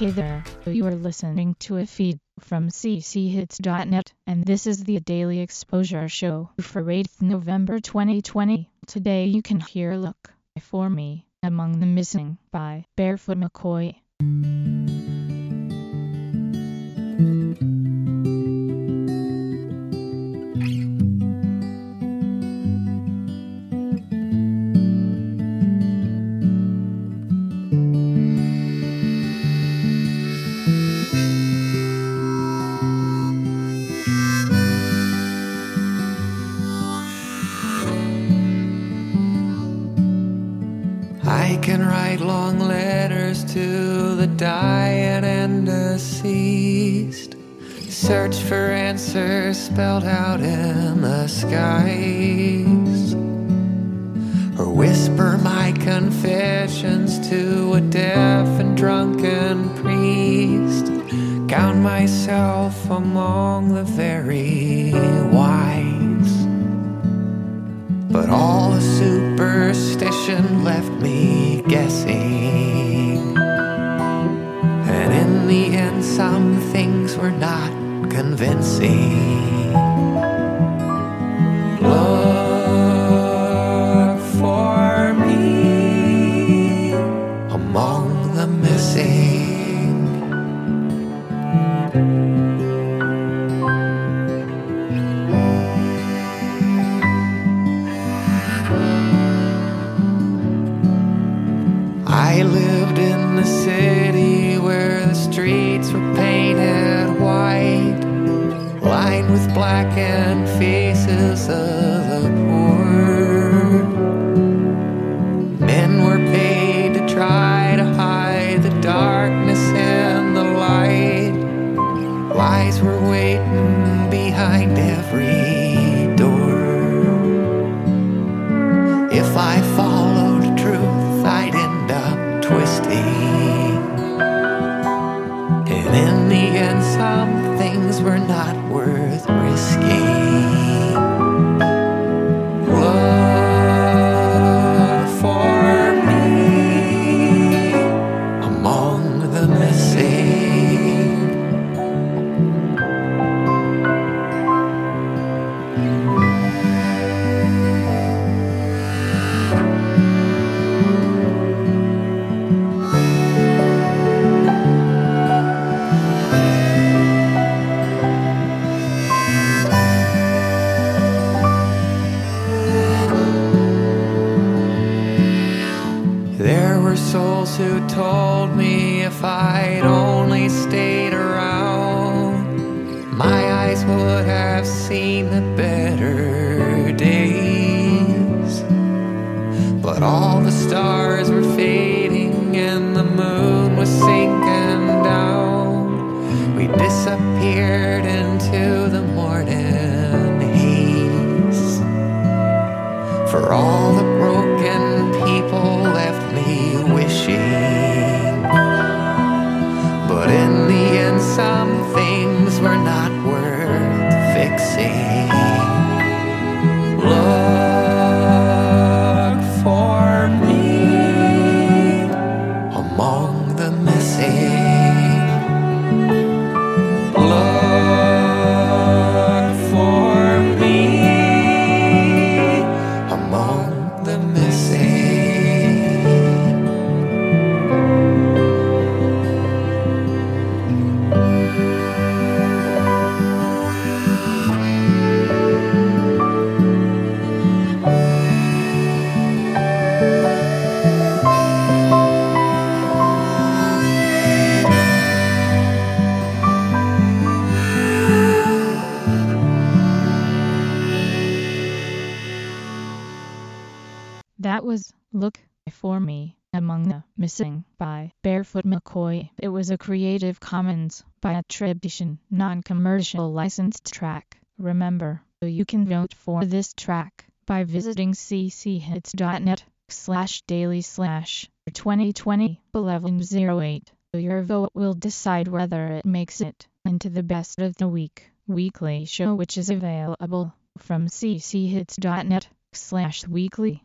Hey there, you are listening to a feed from cchits.net, and this is the Daily Exposure Show for 8th November 2020. Today you can hear Look for Me Among the Missing by Barefoot McCoy. I can write long letters to the dying and deceased. Search for answers spelled out in the skies. Or whisper my confessions to a deaf and drunken priest. Count myself among the very wise. But all the superstition left me guessing. And in the end, some things were not convincing. I lived in the city where the streets were painted white, lined with blackened faces of the poor. Men were paid to try to hide the darkness and the light. Lies were waiting behind every door. If I followed twisting. And in the end, some things were not worth There were souls who told me if I'd only stayed around, my eyes would have seen the better days. But all the stars were That was Look for Me Among the Missing by Barefoot McCoy. It was a Creative Commons by attribution, non-commercial licensed track. Remember, you can vote for this track by visiting cchits.net slash daily slash 2020 1108. Your vote will decide whether it makes it into the best of the week weekly show which is available from cchits.net slash weekly.